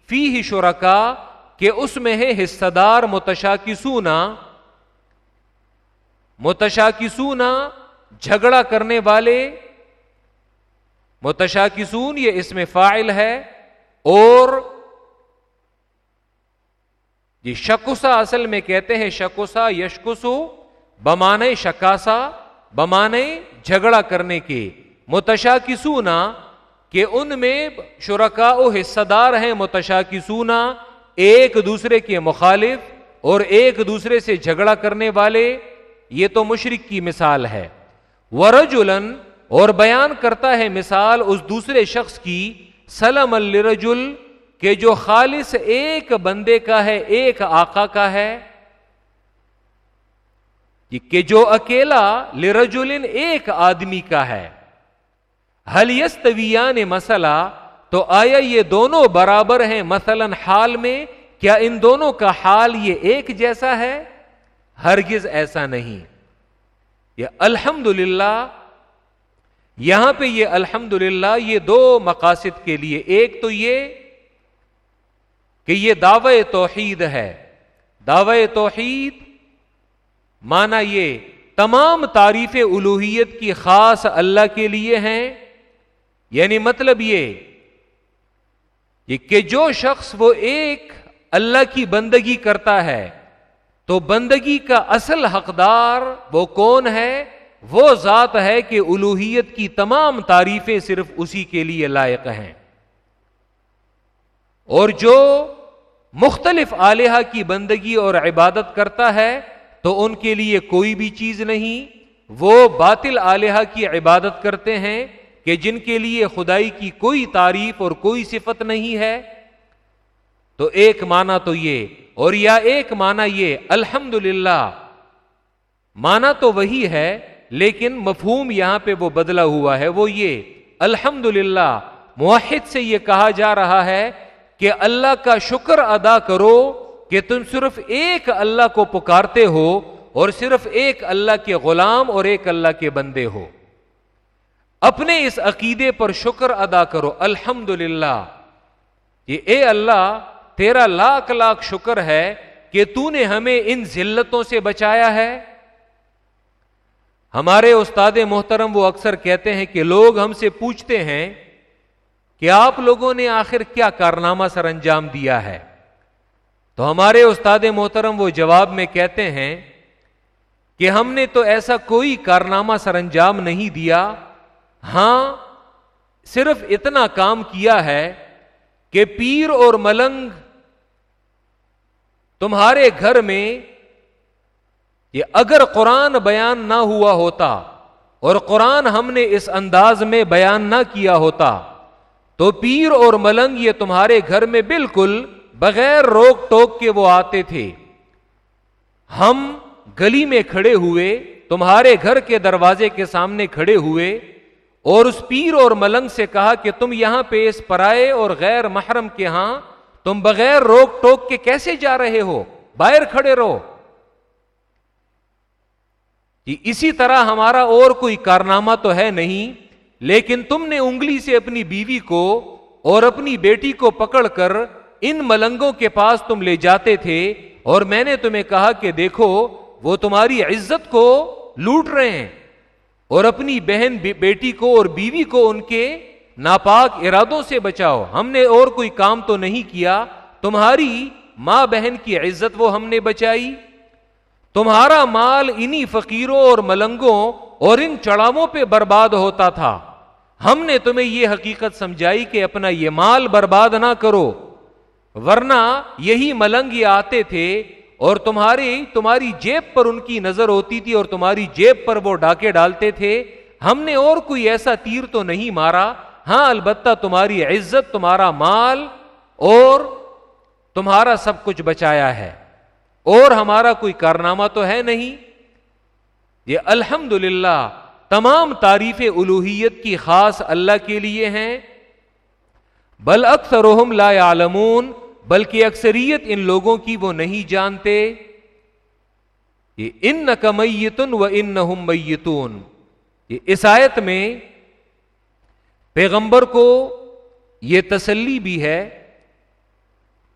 فی ہی شرکا، کہ اس میں ہے حصہ دار متشا کی جھگڑا کرنے والے متشا یہ اس میں فائل ہے، اور جی شکسا اصل میں کہتے ہیں شکسا یشکسو بمانے شکاسا، بمانے جھگڑا کرنے کے متشا کہ ان میں شرکا و حصہ دار ہیں متشا ایک دوسرے کے مخالف اور ایک دوسرے سے جھگڑا کرنے والے، یہ تو مشرق کی مثال ہے۔ ورجلن، اور بیان کرتا ہے مثال اس دوسرے شخص کی، سلم الرجل کہ جو خالص ایک بندے کا ہے، ایک آقا کا ہے۔ کہ جو اکیلا لرجلن ایک آدمی کا ہے۔ حلیستویان مسئلہ تو آیا یہ دونوں برابر ہیں مثلا حال میں، کیا ان دونوں کا حال یہ ایک جیسا ہے؟ ہرگز ایسا نہیں۔ یہ الحمد یہاں پہ یہ الحمد یہ دو مقاصد کے لیے، ایک تو یہ کہ یہ دعوی توحید ہے۔ دعوی توحید مانا یہ تمام تعریف الوحیت کی خاص اللہ کے لیے ہیں۔ یعنی مطلب یہ کہ جو شخص وہ ایک اللہ کی بندگی کرتا ہے تو بندگی کا اصل حقدار وہ کون ہے؟ وہ ذات ہے کہ الوحیت کی تمام تعریفیں صرف اسی کے لیے لائق ہیں۔ اور جو مختلف آلیہ کی بندگی اور عبادت کرتا ہے، تو ان کے لیے کوئی بھی چیز نہیں۔ وہ باطل آلیہ کی عبادت کرتے ہیں کہ جن کے لیے خدائی کی کوئی تعریف اور کوئی صفت نہیں ہے۔ تو ایک مانا تو یہ اور یا ایک مانا یہ الحمد للہ مانا تو وہی ہے، لیکن مفہوم یہاں پہ وہ بدلا ہوا ہے، وہ یہ الحمد للہ معاہد سے یہ کہا جا رہا ہے کہ اللہ کا شکر ادا کرو کہ تم صرف ایک اللہ کو پکارتے ہو اور صرف ایک اللہ کے غلام اور ایک اللہ کے بندے ہو۔ اپنے اس عقیدے پر شکر ادا کرو الحمد یہ اے اللہ تیرا لاکھ لاکھ شکر ہے کہ تو نے ہمیں ان ذلتوں سے بچایا ہے۔ ہمارے استاد محترم وہ اکثر کہتے ہیں کہ لوگ ہم سے پوچھتے ہیں کہ آپ لوگوں نے آخر کیا کارنامہ سر انجام دیا ہے۔ تو ہمارے استاد محترم وہ جواب میں کہتے ہیں کہ ہم نے تو ایسا کوئی کارنامہ سر انجام نہیں دیا۔ ہاں صرف اتنا کام کیا ہے کہ پیر اور ملنگ تمہارے گھر میں یہ اگر قرآن بیان نہ ہوا ہوتا اور قرآن ہم نے اس انداز میں بیان نہ کیا ہوتا، تو پیر اور ملنگ یہ تمہارے گھر میں بالکل بغیر روک ٹوک کے وہ آتے تھے۔ ہم گلی میں کھڑے ہوئے، تمہارے گھر کے دروازے کے سامنے کھڑے ہوئے اور اس پیر اور ملنگ سے کہا کہ تم یہاں پہ اس پرائے اور غیر محرم کے ہاں تم بغیر روک ٹوک کے کیسے جا رہے ہو؟ باہر کھڑے رہو۔ جی، اسی طرح ہمارا اور کوئی کارنامہ تو ہے نہیں، لیکن تم نے انگلی سے اپنی بیوی کو اور اپنی بیٹی کو پکڑ کر ان ملنگوں کے پاس تم لے جاتے تھے، اور میں نے تمہیں کہا کہ دیکھو، وہ تمہاری عزت کو لوٹ رہے ہیں، اور اپنی بہن، بیٹی کو اور بیوی کو ان کے ناپاک ارادوں سے بچاؤ۔ ہم نے اور کوئی کام تو نہیں کیا۔ تمہاری ماں بہن کی عزت وہ ہم نے بچائی۔ تمہارا مال انہی فقیروں اور ملنگوں اور ان چڑھاووں پہ برباد ہوتا تھا۔ ہم نے تمہیں یہ حقیقت سمجھائی کہ اپنا یہ مال برباد نہ کرو۔ ورنہ یہی ملنگ یہ آتے تھے اور تمہاری تمہاری جیب پر ان کی نظر ہوتی تھی اور تمہاری جیب پر وہ ڈاکے ڈالتے تھے۔ ہم نے اور کوئی ایسا تیر تو نہیں مارا۔ ہاں البتہ تمہاری عزت، تمہارا مال اور تمہارا سب کچھ بچایا ہے۔ اور ہمارا کوئی کارنامہ تو ہے نہیں۔ یہ الحمد تمام تعریف الوحیت کی خاص اللہ کے لیے ہیں۔ بل اکثر لا عالمون بلکہ اکثریت ان لوگوں کی وہ نہیں جانتے۔ یہ ان کمیتن و ان میتون۔ یہ عیسائیت میں پیغمبر کو یہ تسلی بھی ہے،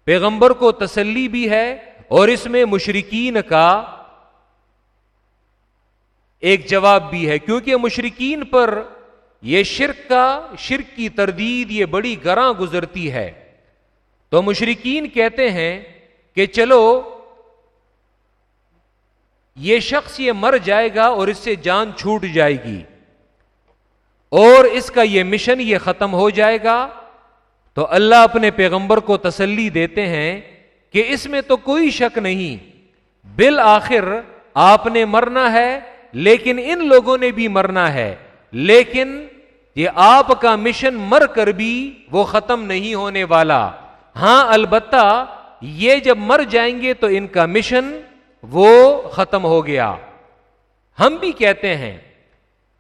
پیغمبر کو تسلی بھی ہے اور اس میں مشرقین کا ایک جواب بھی ہے، کیونکہ مشرقین پر یہ شرک کا، شرک کی تردید یہ بڑی گراں گزرتی ہے۔ تو مشرقین کہتے ہیں کہ چلو، یہ شخص یہ مر جائے گا اور اس سے جان چھوٹ جائے گی۔ اور اس کا یہ مشن یہ ختم ہو جائے گا تو اللہ اپنے پیغمبر کو تسلی دیتے ہیں کہ اس میں تو کوئی شک نہیں، بالآخر آپ نے مرنا ہے، لیکن ان لوگوں نے بھی مرنا ہے۔ لیکن یہ آپ کا مشن مر کر بھی وہ ختم نہیں ہونے والا۔ ہاں البتہ یہ جب مر جائیں گے تو ان کا مشن وہ ختم ہو گیا۔ ہم بھی کہتے ہیں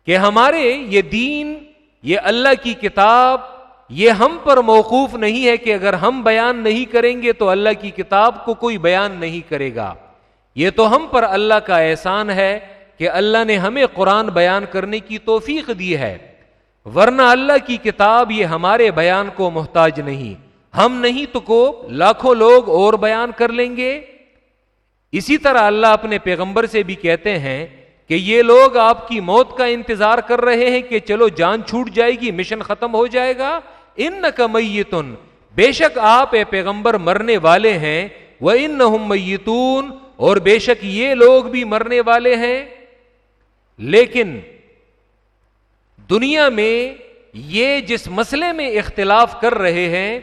کہ ہمارے یہ دین، یہ اللہ کی کتاب، یہ ہم پر موقوف نہیں ہے کہ اگر ہم بیان نہیں کریں گے تو اللہ کی کتاب کو کوئی بیان نہیں کرے گا۔ یہ تو ہم پر اللہ کا احسان ہے کہ اللہ نے ہمیں قرآن بیان کرنے کی توفیق دی ہے۔ ورنہ اللہ کی کتاب یہ ہمارے بیان کو محتاج نہیں۔ ہم نہیں تو کو لاکھوں لوگ اور بیان کر لیں گے۔ اسی طرح اللہ اپنے پیغمبر سے بھی کہتے ہیں کہ یہ لوگ آپ کی موت کا انتظار کر رہے ہیں کہ چلو جان چھوٹ جائے گی مشن ختم ہو جائے گا۔ ان میتون بے شک آپ اے پیغمبر مرنے والے ہیں۔ وہ ان میتون اور بے شک یہ لوگ بھی مرنے والے ہیں۔ لیکن دنیا میں یہ جس مسئلے میں اختلاف کر رہے ہیں،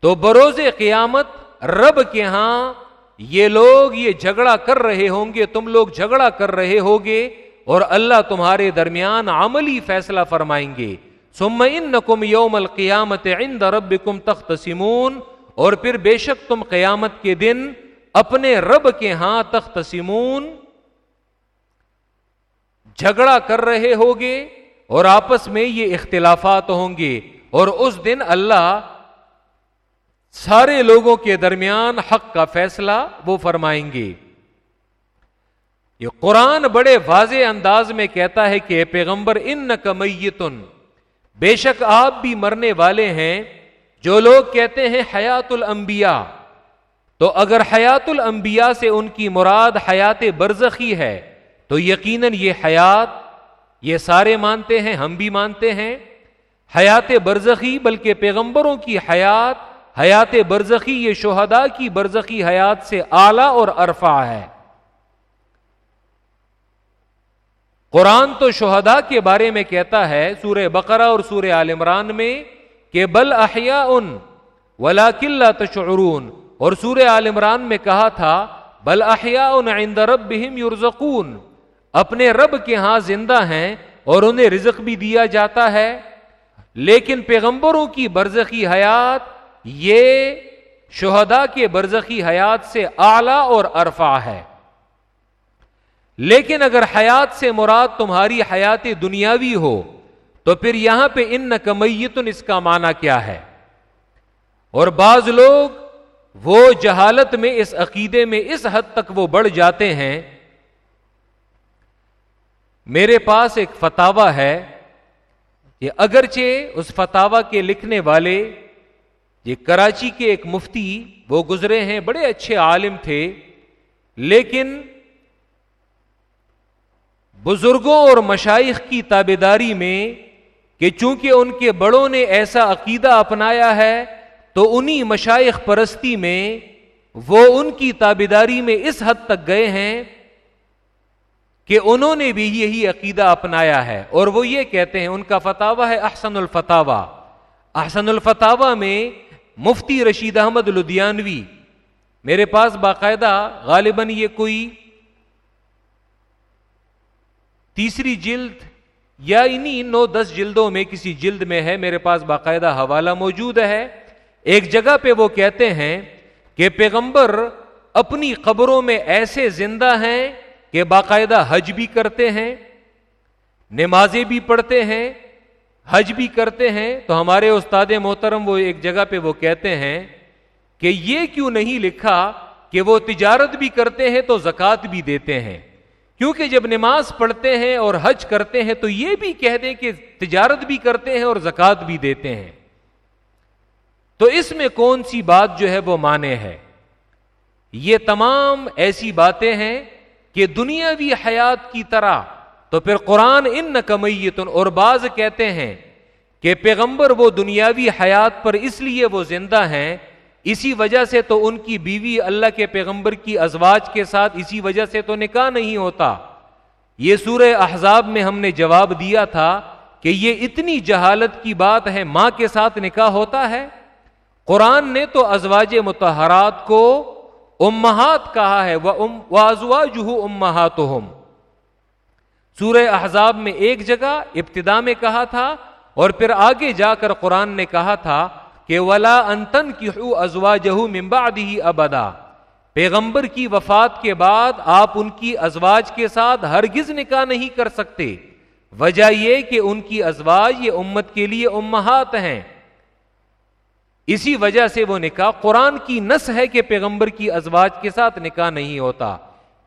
تو بروز قیامت رب کے ہاں یہ لوگ یہ جھگڑا کر رہے ہوں گے، تم لوگ جھگڑا کر رہے ہوگے اور اللہ تمہارے درمیان عملی فیصلہ فرمائیں گے۔ سم ان یوم القیامت عند ربکم تختصمون، اور پھر بے شک تم قیامت کے دن اپنے رب کے ہاں تختصمون۔ جھگڑا کر رہے ہوگے اور آپس میں یہ اختلافات ہوں گے اور اس دن اللہ سارے لوگوں کے درمیان حق کا فیصلہ وہ فرمائیں گے۔ یہ قرآن بڑے واضح انداز میں کہتا ہے کہ پیغمبر ان نقمیتن بے شک آپ بھی مرنے والے ہیں۔ جو لوگ کہتے ہیں حیات الانبیاء، تو اگر حیات الانبیاء سے ان کی مراد حیات برزخی ہے، تو یقیناً یہ حیات، یہ سارے مانتے ہیں، ہم بھی مانتے ہیں۔ حیات برزخی، بلکہ پیغمبروں کی حیات حیات برزخی یہ شہدا کی برزخی حیات سے اعلی اور ارفا ہے۔ قرآن تو شہدا کے بارے میں کہتا ہے سورہ بقرہ اور سورہ عال عمران میں کہ بل احیا ان ولا کلّا تشعرون۔ اور سورہ عال عمران میں کہا تھا، بل احیا ان عند ربهم یرزقون۔ اپنے رب کے ہاں زندہ ہیں اور انہیں رزق بھی دیا جاتا ہے، لیکن پیغمبروں کی برزخی حیات یہ شہدا کے برزخی حیات سے اعلی اور ارفا ہے۔ لیکن اگر حیات سے مراد تمہاری حیات دنیاوی ہو، تو پھر یہاں پہ ان نقمیتن اس کا معنی کیا ہے؟ اور بعض لوگ وہ جہالت میں اس عقیدے میں اس حد تک وہ بڑھ جاتے ہیں۔ میرے پاس ایک فتوا ہے کہ اگرچہ اس فتوا کے لکھنے والے یہ کراچی کے ایک مفتی، وہ گزرے ہیں، بڑے اچھے عالم تھے، لیکن بزرگوں اور مشائق کی تابے داری میں کہ چونکہ ان کے بڑوں نے ایسا عقیدہ اپنایا ہے، تو انہی مشائق پرستی میں وہ ان کی تابے داری میں اس حد تک گئے ہیں کہ انہوں نے بھی یہی عقیدہ اپنایا ہے۔ اور وہ یہ کہتے ہیں، ان کا فتوا ہے احسن الفتاوا احسن الفتاوا میں مفتی رشید احمد لدھیانوی، میرے پاس باقاعدہ غالباً یہ کوئی تیسری جلد یا انہی نو دس جلدوں میں کسی جلد میں ہے، میرے پاس باقاعدہ حوالہ موجود ہے۔ ایک جگہ پہ وہ کہتے ہیں کہ پیغمبر اپنی قبروں میں ایسے زندہ ہیں کہ باقاعدہ حج بھی کرتے ہیں، نمازیں بھی پڑھتے ہیں حج بھی کرتے ہیں تو ہمارے استاد محترم وہ ایک جگہ پہ وہ کہتے ہیں کہ یہ کیوں نہیں لکھا کہ وہ تجارت بھی کرتے ہیں تو زکات بھی دیتے ہیں؟ کیونکہ جب نماز پڑھتے ہیں اور حج کرتے ہیں تو یہ بھی کہہ دیں کہ تجارت بھی کرتے ہیں اور زکات بھی دیتے ہیں۔ تو اس میں کون سی بات جو ہے وہ مانے ہے؟ یہ تمام ایسی باتیں ہیں کہ دنیاوی حیات کی طرح تو پھر قرآن ان نقمیتن اور بعض کہتے ہیں کہ پیغمبر وہ دنیاوی حیات پر اس لیے وہ زندہ ہیں، اسی وجہ سے تو ان کی بیوی اللہ کے پیغمبر کی ازواج کے ساتھ اسی وجہ سے تو نکاح نہیں ہوتا۔ یہ سورہ احزاب میں ہم نے جواب دیا تھا کہ یہ اتنی جہالت کی بات ہے، ماں کے ساتھ نکاح ہوتا ہے۔ قرآن نے تو ازواج متحرات کو امہات کہا ہے وہ ازوا جہو امہات سورہ احزاب میں ایک جگہ ابتدا میں کہا تھا اور پھر آگے جا کر قرآن نے کہا تھا کہ ولا انتن کی ازوا جہو ممباد ہی ابدا پیغمبر کی وفات کے بعد آپ ان کی ازواج کے ساتھ ہرگز نکاح نہیں کر سکتے۔ وجہ یہ کہ ان کی ازواج یہ امت کے لیے امہات ہیں۔ اسی وجہ سے وہ نکاح قرآن کی نس ہے کہ پیغمبر کی ازواج کے ساتھ نکاح نہیں ہوتا۔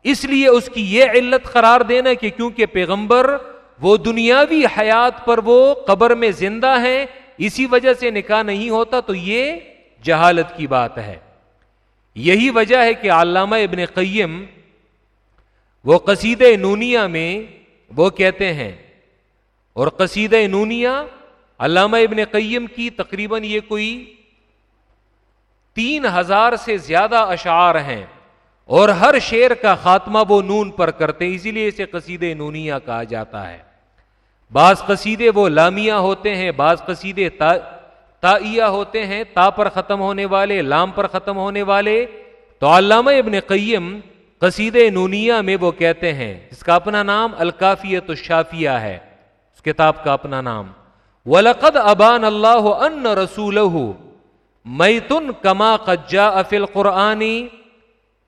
اس لیے اس کی یہ علت قرار دینا کہ کیونکہ پیغمبر وہ دنیاوی حیات پر وہ قبر میں زندہ ہیں، اسی وجہ سے نکاح نہیں ہوتا، تو یہ جہالت کی بات ہے۔ یہی وجہ ہے کہ علامہ ابن قیم وہ قصید نونیا میں وہ کہتے ہیں۔ اور قصید نونیا علامہ ابن قیم کی تقریباً یہ کوئی تین ہزار سے زیادہ اشعار ہیں۔ اور ہر شیر کا خاتمہ وہ نون پر کرتے ہیں، اسی لیے اسے قصید نونیا کہا جاتا ہے۔ بعض قصیدے وہ لامیہ ہوتے ہیں، بعض قصیدے تا ہوتے ہیں، تا پر ختم ہونے والے، لام پر ختم ہونے والے۔ تو علامہ ابن قیم قصید نونیا میں وہ کہتے ہیں، اس کا اپنا نام الکافیت الشافیہ ہے۔ اس کتاب کا اپنا نام۔ ولقد ابان اللہ ان رسول میتن کما قجا افل قرآنی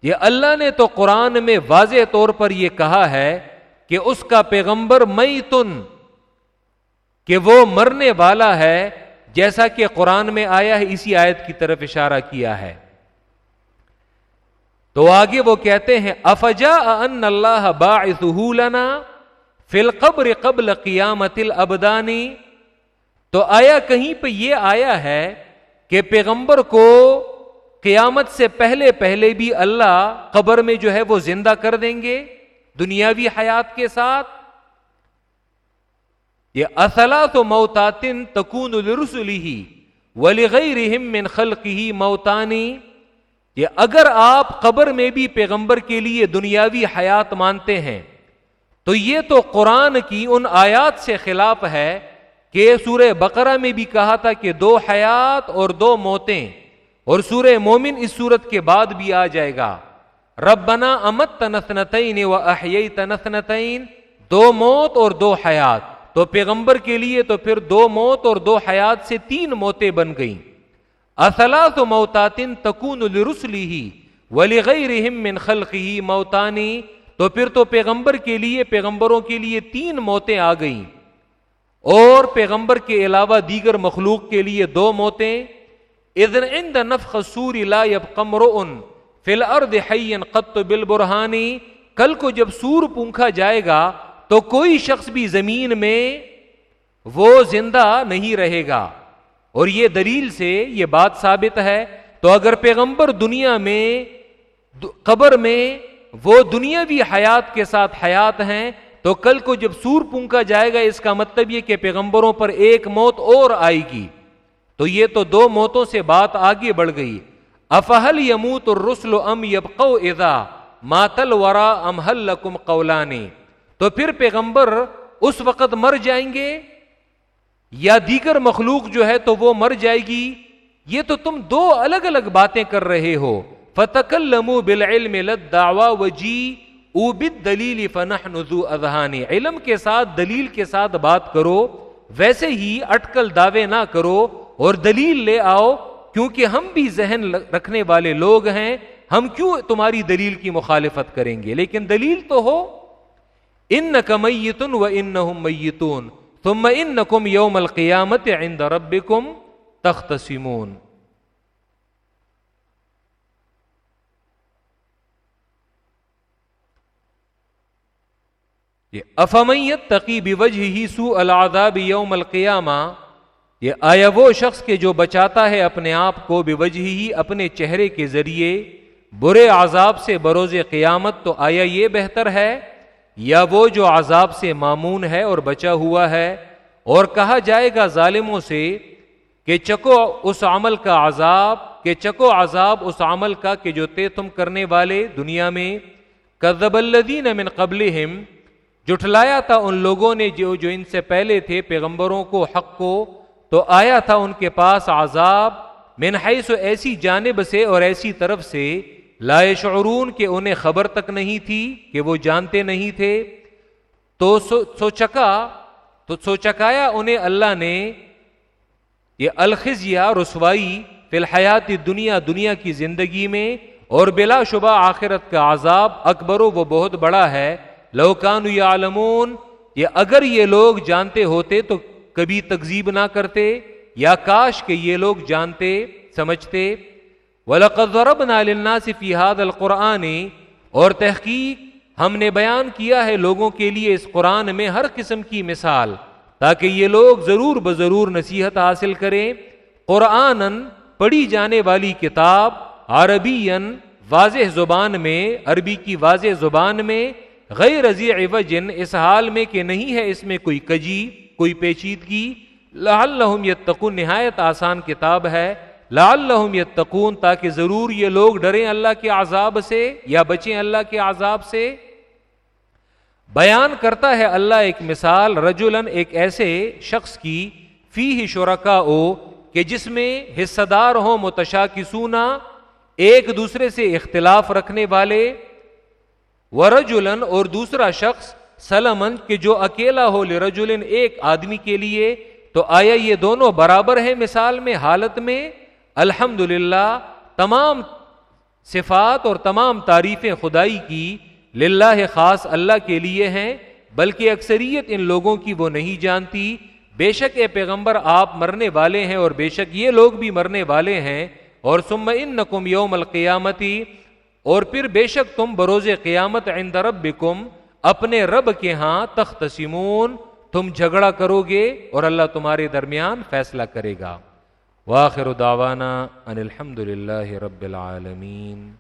یہ اللہ نے تو قرآن میں واضح طور پر یہ کہا ہے کہ اس کا پیغمبر میتن، کہ وہ مرنے والا ہے، جیسا کہ قرآن میں آیا ہے، اسی آیت کی طرف اشارہ کیا ہے۔ تو آگے وہ کہتے ہیں افجا ان اللہ لنا فی القبر قبل قیامت الابدانی تو آیا کہیں پہ یہ آیا ہے کہ پیغمبر کو قیامت سے پہلے پہلے بھی اللہ قبر میں جو ہے وہ زندہ کر دیں گے دنیاوی حیات کے ساتھ۔ یہ اصلا تو موتاتن تکون الرسلی ولی من خلق ہی موتانی۔ یہ اگر آپ قبر میں بھی پیغمبر کے لیے دنیاوی حیات مانتے ہیں، تو یہ تو قرآن کی ان آیات سے خلاف ہے کہ سورہ بقرہ میں بھی کہا تھا کہ دو حیات اور دو موتیں۔ اور سورہ مومن اس صورت کے بعد بھی آ جائے گا۔ ربنا امت تنسنتین و احیئی تنسنتین دو موت اور دو حیات۔ تو پیغمبر کے لیے تو پھر دو موت اور دو حیات سے تین موتیں بن گئیں۔ اصلاث موتاتن تکون الرسلی ہی ولی غیر من خلقی موتانی تو پھر تو پیغمبر کے لیے، پیغمبروں کے لیے تین موتیں آ گئیں۔ اور پیغمبر کے علاوہ دیگر مخلوق کے لیے دو موتیں۔ اذن عند نفخ سور لا يبقى امرؤ في الارض حيا قط بالبرهان. کل کو جب سور پونکھا جائے گا تو کوئی شخص بھی زمین میں وہ زندہ نہیں رہے گا. اور یہ دلیل سے یہ بات ثابت ہے، تو اگر پیغمبر دنیا میں، قبر میں وہ دنیاوی حیات کے ساتھ حیات ہیں، تو کل کو جب سور پونکا جائے گا، اس کا مطلب یہ کہ پیغمبروں پر ایک موت اور آئے گی۔ تو یہ تو دو موتوں سے بات آگے بڑھ گئی۔ افہل یموت رسل ام یبقو اذا ماتل ورا ام حل لکم قولانی۔ تو پھر پیغمبر اس وقت مر جائیں گے؟ یا دیگر مخلوق جو ہے تو وہ مر جائے گی؟ یہ تو تم دو الگ الگ باتیں کر رہے ہو۔ فتح لمو بالعلم لدعوا وجی اوبد دلیل فنح نزو اذہانی علم کے ساتھ دلیل کے ساتھ بات کرو، ویسے ہی اٹکل دعوے نہ کرو۔ اور دلیل لے آؤ، کیونکہ ہم بھی ذہن رکھنے والے لوگ ہیں، ہم کیوں تمہاری دلیل کی مخالفت کریں گے؟ لیکن دلیل تو ہو۔ ان کمیتن و ان میتون تم ان نکم یوم القیامت عند ربکم تختصمون یہ افمیت تقی بوجہ ہی سو العذاب یوم القیامہ یہ آیا وہ شخص کے جو بچاتا ہے اپنے آپ کو بوجہ ہی اپنے چہرے کے ذریعے، برے عذاب سے بروز قیامت تو آیا یہ بہتر ہے؟ یا وہ جو عذاب سے معمون ہے اور بچا ہوا ہے؟ اور کہا جائے گا ظالموں سے کہ چکو اس عمل کا عذاب، کہ چکو عذاب اس عمل کا کہ جو تے تم کرنے والے دنیا میں کذب الذین من قبلہم جٹلایا تھا ان لوگوں نے جو جو ان سے پہلے تھے پیغمبروں کو، حق کو تو آیا تھا ان کے پاس عذاب من حیث ایسی جانب سے اور ایسی طرف سے، لا شعرون کہ انہیں خبر تک نہیں تھی کہ وہ جانتے نہیں تھے۔ تو سوچکا، تو سوچکایا انہیں اللہ نے یہ الخزیہ، رسوائی فی الحیات دنیا دنیا کی زندگی میں اور بلا شبہ آخرت کا عذاب اکبر وہ بہت بڑا ہے۔ لوکان یا یہ اگر یہ لوگ جانتے ہوتے تو کبھی تکزیب نہ کرتے یا کاش کہ یہ لوگ جانتے، سمجھتے۔ وَلَقَدْ ضَرَبْنَا لِلنَّاسِ فِي هَذَا الْقُرْآنِ، اور تحقیق ہم نے بیان کیا ہے لوگوں کے لیے اس قرآن میں ہر قسم کی مثال، تاکہ یہ لوگ ضرور بضرور نصیحت حاصل کریں۔ قرآن پڑھی جانے والی کتاب عربی واضح زبان میں، عربی کی واضح زبان میں، غیر رضی وجن اس حال میں کہ نہیں ہے اس میں کوئی کجی۔ کوئی پیچیدگی، لعلہم یتقون، نہایت آسان کتاب ہے۔ لعلہم یتقون، تاکہ ضرور یہ لوگ ڈریں اللہ کے عذاب سے یا بچیں اللہ کے عذاب سے۔ بیان کرتا ہے اللہ ایک مثال رجولن ایک ایسے شخص کی فی ہی شرکا او کہ جس میں حصہ دار ہو متشا کی سونا ایک دوسرے سے اختلاف رکھنے والے۔ ورجولن اور دوسرا شخص سلمن، کہ جو اکیلا ہو لرجولن ایک آدمی کے لیے، تو آیا یہ دونوں برابر ہیں مثال میں، حالت میں؟ الحمد تمام صفات اور تمام تعریفیں خدائی کی للہ خاص اللہ کے لیے ہیں، بلکہ اکثریت ان لوگوں کی وہ نہیں جانتی۔ بے شک اے پیغمبر، آپ مرنے والے ہیں اور بے شک یہ لوگ بھی مرنے والے ہیں۔ اور سم ان نقم یوم القیامتی، اور پھر بے شک تم بروز قیامت عند ربکم۔ اپنے رب کے ہاں تخت سمون تم جھگڑا کرو گے اور اللہ تمہارے درمیان فیصلہ کرے گا۔ واخر دعوانا ان الحمد للہ رب العالمین۔